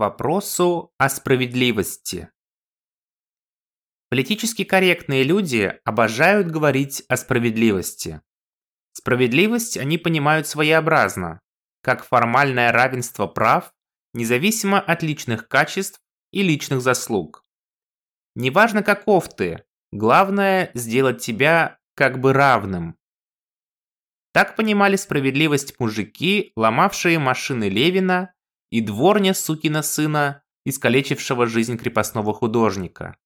вопросу о справедливости. Политически корректные люди обожают говорить о справедливости. Справедливость они понимают своеобразно, как формальное равенство прав, независимо от личных качеств и личных заслуг. Неважно каков ты, главное сделать тебя как бы равным. Так понимали справедливость мужики, ломавшие машины Левина и дворня сукина сына, искалечившего жизнь крепостного художника.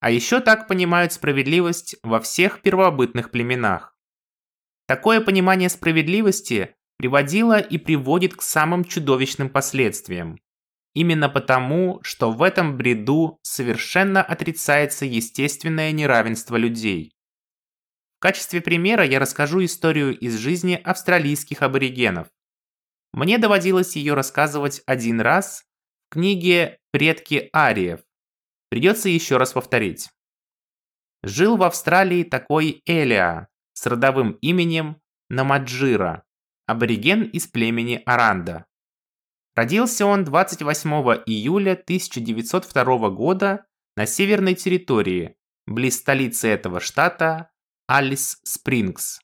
А еще так понимают справедливость во всех первобытных племенах. Такое понимание справедливости приводило и приводит к самым чудовищным последствиям. Именно потому, что в этом бреду совершенно отрицается естественное неравенство людей. В качестве примера я расскажу историю из жизни австралийских аборигенов. Мне доводилось ее рассказывать один раз в книге «Предки ариев». Придется еще раз повторить. Жил в Австралии такой Элиа с родовым именем Намаджира, абориген из племени Аранда. Родился он 28 июля 1902 года на северной территории, близ столицы этого штата Алис Спрингс.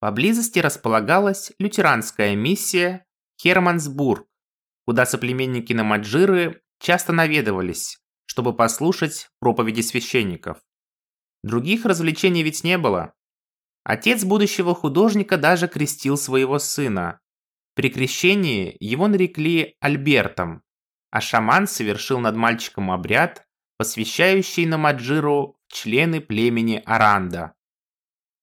Поблизости располагалась лютеранская миссия Хермансбург, куда соплеменники Намаджиры часто наведывались, чтобы послушать проповеди священников. Других развлечений ведь не было. Отец будущего художника даже крестил своего сына. При крещении его нарекли Альбертом, а шаман совершил над мальчиком обряд, посвящающий Намаджиру члены племени Аранда.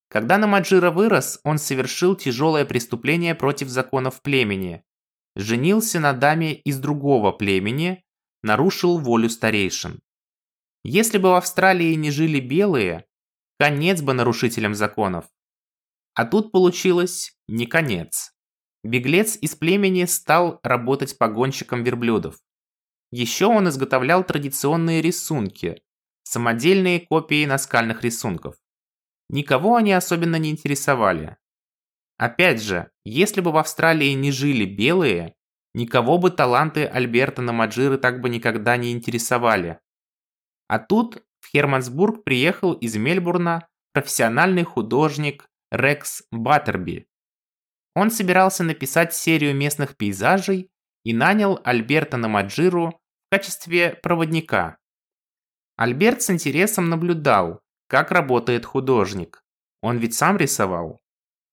Когда Намаджира вырос, он совершил тяжелое преступление против законов племени, женился на даме из другого племени, нарушил волю старейшин. Если бы в Австралии не жили белые, конец бы нарушителям законов. А тут получилось не конец. Беглец из племени стал работать погонщиком верблюдов. Еще он изготовлял традиционные рисунки, самодельные копии наскальных рисунков. Никого они особенно не интересовали. Опять же, если бы в Австралии не жили белые, никого бы таланты Альберта Намаджиры так бы никогда не интересовали. А тут в Хермансбург приехал из Мельбурна профессиональный художник Рекс Баттерби. Он собирался написать серию местных пейзажей и нанял Альберта Намаджиру в качестве проводника. Альберт с интересом наблюдал, как работает художник. Он ведь сам рисовал.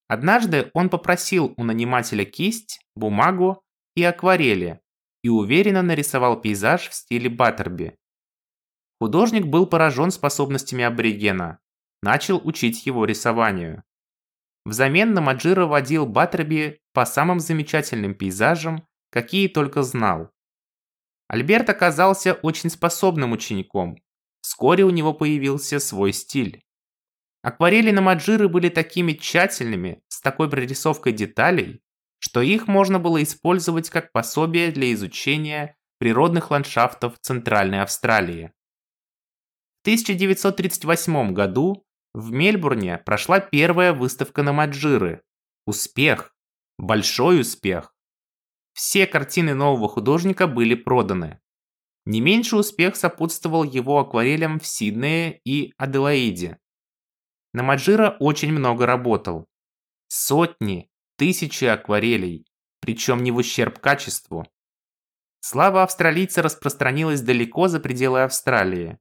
Однажды он попросил у нанимателя кисть, бумагу и акварели и уверенно нарисовал пейзаж в стиле Баттерби. Художник был поражен способностями аборигена, начал учить его рисованию. Взамен Намаджира водил Баттерби по самым замечательным пейзажам, какие только знал. Альберт оказался очень способным учеником. Вскоре у него появился свой стиль. Акварели на Маджиры были такими тщательными, с такой прорисовкой деталей, что их можно было использовать как пособие для изучения природных ландшафтов Центральной Австралии. В 1938 году в Мельбурне прошла первая выставка на Маджиры. Успех! Большой успех! Все картины нового художника были проданы. Не меньше успех сопутствовал его акварелям в Сиднее и Аделаиде. На Маджира очень много работал. Сотни, тысячи акварелей, причем не в ущерб качеству. Слава австралийца распространилась далеко за пределы Австралии.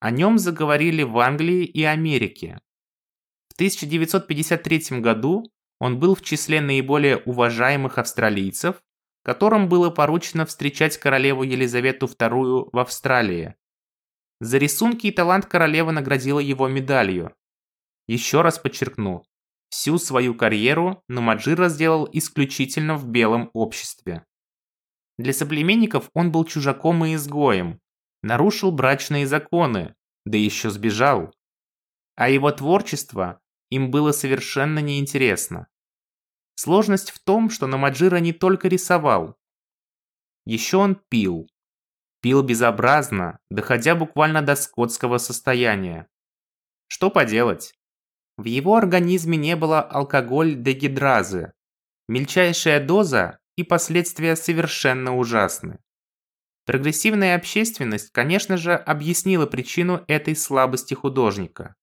О нем заговорили в Англии и Америке. В 1953 году он был в числе наиболее уважаемых австралийцев, которым было поручено встречать королеву Елизавету II в Австралии. За рисунки и талант королева наградила его медалью. Еще раз подчеркну, всю свою карьеру Намаджира сделал исключительно в белом обществе. Для соплеменников он был чужаком и изгоем, нарушил брачные законы, да еще сбежал. А его творчество им было совершенно неинтересно. Сложность в том, что Намаджира не только рисовал. Еще он пил. Пил безобразно, доходя буквально до скотского состояния. Что поделать? В его организме не было алкоголь-дегидразы. Мельчайшая доза и последствия совершенно ужасны. Прогрессивная общественность, конечно же, объяснила причину этой слабости художника.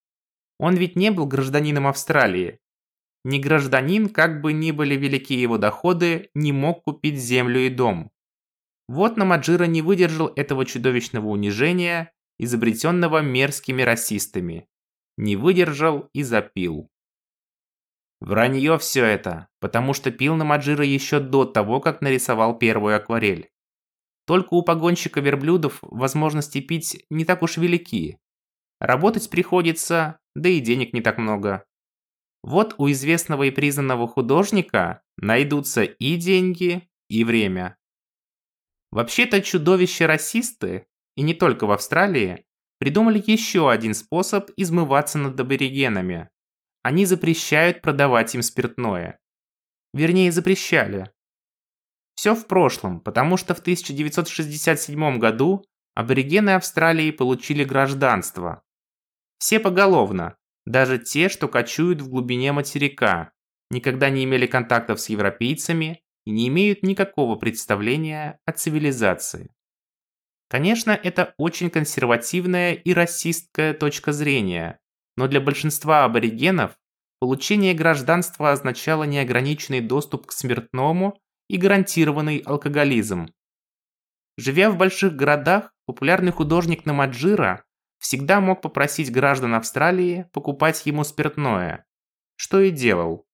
Он ведь не был гражданином Австралии. Ни гражданин, как бы ни были велики его доходы, не мог купить землю и дом. Вот Намаджира не выдержал этого чудовищного унижения, изобретенного мерзкими расистами. Не выдержал и запил. Вранье все это, потому что пил Намаджира еще до того, как нарисовал первую акварель. Только у погонщика верблюдов возможности пить не так уж велики. Работать приходится, да и денег не так много. Вот у известного и признанного художника найдутся и деньги, и время. Вообще-то чудовища-расисты, и не только в Австралии, придумали еще один способ измываться над аборигенами. Они запрещают продавать им спиртное. Вернее, запрещали. Все в прошлом, потому что в 1967 году аборигены Австралии получили гражданство. Все поголовно, даже те, что кочуют в глубине материка, никогда не имели контактов с европейцами и не имеют никакого представления о цивилизации. Конечно, это очень консервативная и расистская точка зрения, но для большинства аборигенов получение гражданства означало неограниченный доступ к смертному и гарантированный алкоголизм. Живя в больших городах, популярный художник Намаджира всегда мог попросить граждан Австралии покупать ему спиртное, что и делал.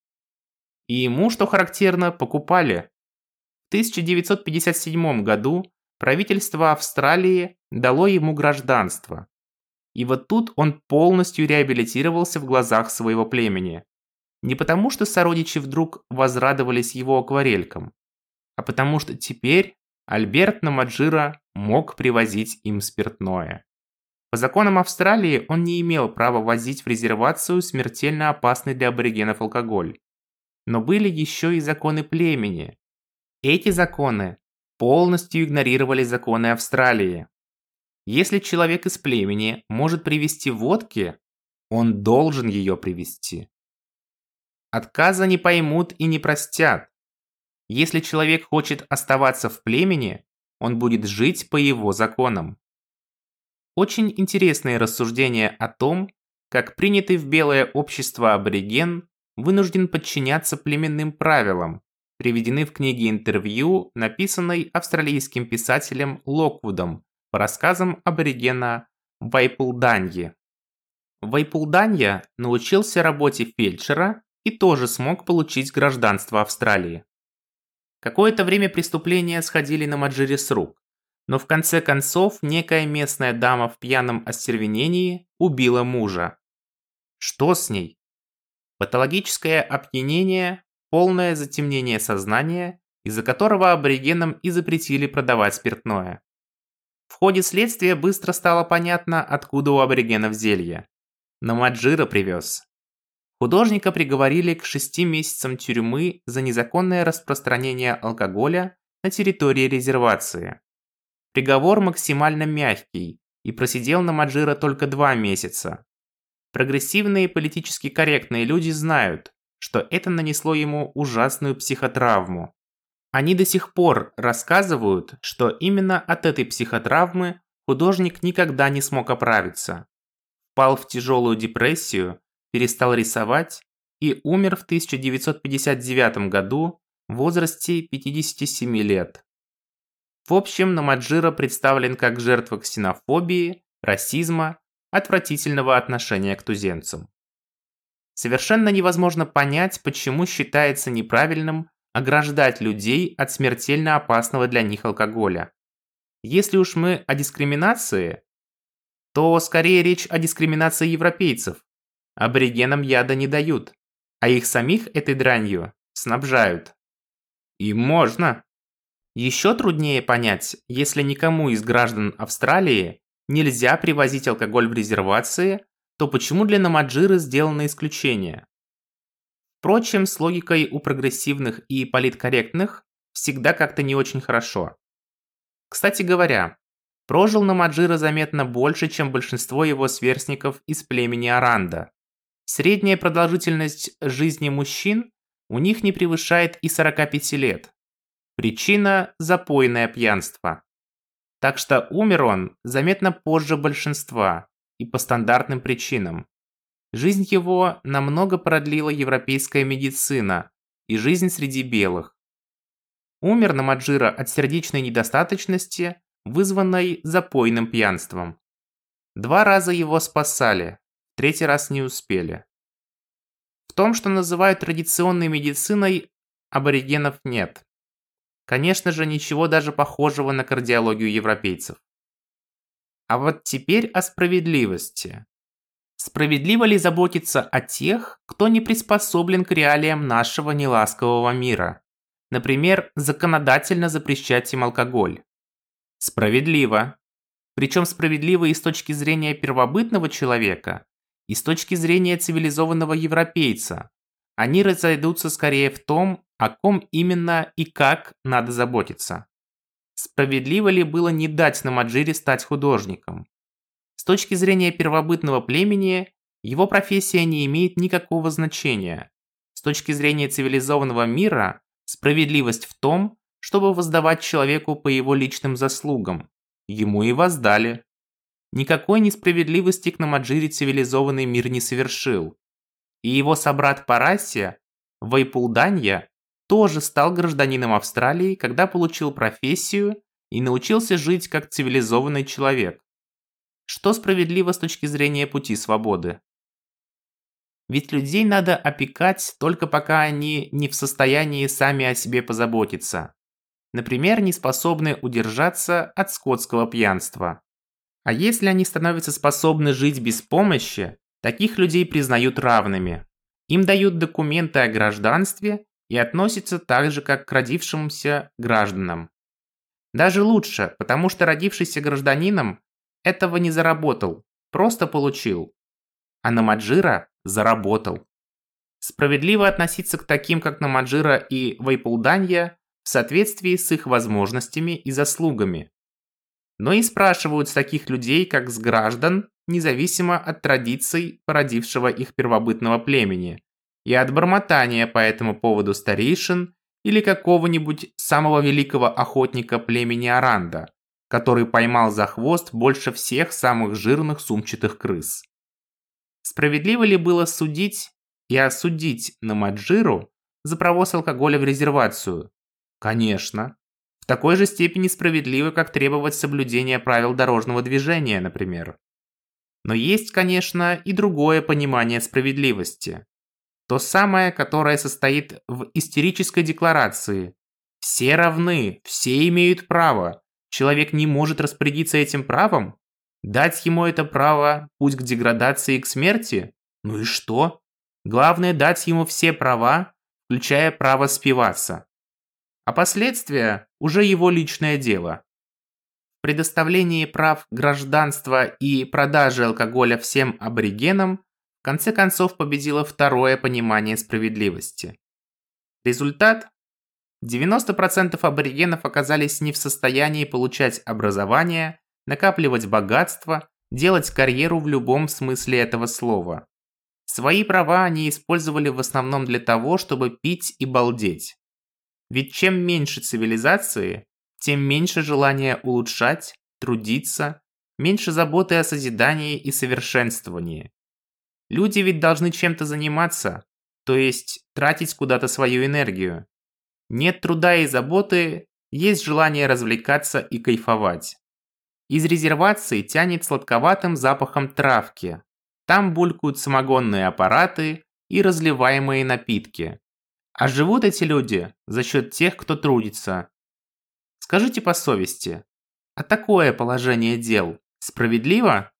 И ему, что характерно, покупали. В 1957 году правительство Австралии дало ему гражданство. И вот тут он полностью реабилитировался в глазах своего племени. Не потому, что сородичи вдруг возрадовались его акварелькам, а потому что теперь Альберт Намаджира мог привозить им спиртное. По законам Австралии он не имел права возить в резервацию смертельно опасный для аборигенов алкоголь. Но были еще и законы племени. Эти законы полностью игнорировали законы Австралии. Если человек из племени может привезти водки, он должен ее привезти. Отказа не поймут и не простят. Если человек хочет оставаться в племени, он будет жить по его законам. Очень интересные рассуждения о том, как принятый в белое общество абориген вынужден подчиняться племенным правилам, приведены в книге интервью, написанной австралийским писателем Локвудом по рассказам аборигена Вайпулданьи. Вайпулданья научился работе фельдшера и тоже смог получить гражданство Австралии. Какое-то время преступления сходили на Маджире с рук, но в конце концов некая местная дама в пьяном остервенении убила мужа. Что с ней? Патологическое опьянение, полное затемнение сознания, из-за которого аборигенам и запретили продавать спиртное. В ходе следствия быстро стало понятно, откуда у аборигенов зелье. На Маджира привез. Художника приговорили к шести месяцам тюрьмы за незаконное распространение алкоголя на территории резервации. Приговор максимально мягкий и просидел на Маджира только два месяца. Прогрессивные политически корректные люди знают, что это нанесло ему ужасную психотравму. Они до сих пор рассказывают, что именно от этой психотравмы художник никогда не смог оправиться. Впал в тяжелую депрессию перестал рисовать и умер в 1959 году в возрасте 57 лет. В общем, Намаджира представлен как жертва ксенофобии, расизма, отвратительного отношения к туземцам. Совершенно невозможно понять, почему считается неправильным ограждать людей от смертельно опасного для них алкоголя. Если уж мы о дискриминации, то скорее речь о дискриминации европейцев, Аборигенам яда не дают, а их самих этой дранью снабжают. И можно. Еще труднее понять, если никому из граждан Австралии нельзя привозить алкоголь в резервации, то почему для Намаджиры сделано исключение? Впрочем, с логикой у прогрессивных и политкорректных всегда как-то не очень хорошо. Кстати говоря, прожил Намаджира заметно больше, чем большинство его сверстников из племени Аранда. Средняя продолжительность жизни мужчин у них не превышает и 45 лет. Причина – запойное пьянство. Так что умер он заметно позже большинства и по стандартным причинам. Жизнь его намного продлила европейская медицина и жизнь среди белых. Умер Намаджира от сердечной недостаточности, вызванной запойным пьянством. Два раза его спасали, третий раз не успели. В том, что называют традиционной медициной, аборигенов нет. Конечно же, ничего даже похожего на кардиологию европейцев. А вот теперь о справедливости. Справедливо ли заботиться о тех, кто не приспособлен к реалиям нашего неласкового мира? Например, законодательно запрещать им алкоголь. Справедливо. Причем справедливо и с точки зрения первобытного человека, и с точки зрения цивилизованного европейца. Они разойдутся скорее в том, о ком именно и как надо заботиться. Справедливо ли было не дать Намаджире стать художником? С точки зрения первобытного племени, его профессия не имеет никакого значения. С точки зрения цивилизованного мира, справедливость в том, чтобы воздавать человеку по его личным заслугам. Ему и воздали. Никакой несправедливости к Намаджире цивилизованный мир не совершил. И его собрат по расе, Вайпулданья, тоже стал гражданином Австралии, когда получил профессию и научился жить как цивилизованный человек. Что справедливо с точки зрения пути свободы? Ведь людей надо опекать только пока они не в состоянии сами о себе позаботиться. Например, не способны удержаться от скотского пьянства. А если они становятся способны жить без помощи, таких людей признают равными. Им дают документы о гражданстве и относятся так же, как к родившимся гражданам. Даже лучше, потому что родившийся гражданином этого не заработал, просто получил. А Намаджира заработал. Справедливо относиться к таким, как Намаджира и Вайпулданья, в соответствии с их возможностями и заслугами. Но и спрашивают с таких людей, как с граждан, независимо от традиций, породившего их первобытного племени, и от бормотания по этому поводу старейшин или какого-нибудь самого великого охотника племени Аранда, который поймал за хвост больше всех самых жирных сумчатых крыс. Справедливо ли было судить и осудить Намаджиру за провоз алкоголя в резервацию? Конечно. В такой же степени справедливо, как требовать соблюдения правил дорожного движения, например. Но есть, конечно, и другое понимание справедливости. То самое, которое состоит в истерической декларации. Все равны, все имеют право. Человек не может распорядиться этим правом? Дать ему это право путь к деградации и к смерти? Ну и что? Главное дать ему все права, включая право спиваться. А последствия уже его личное дело. В предоставлении прав гражданства и продаже алкоголя всем аборигенам конце концов победило второе понимание справедливости. Результат? 90% аборигенов оказались не в состоянии получать образование, накапливать богатство, делать карьеру в любом смысле этого слова. Свои права они использовали в основном для того, чтобы пить и балдеть. Ведь чем меньше цивилизации, тем меньше желания улучшать, трудиться, меньше заботы о созидании и совершенствовании. Люди ведь должны чем-то заниматься, то есть тратить куда-то свою энергию. Нет труда и заботы, есть желание развлекаться и кайфовать. Из резервации тянет сладковатым запахом травки. Там булькают самогонные аппараты и разливаемые напитки. А живут эти люди за счет тех, кто трудится. Скажите по совести, а такое положение дел справедливо?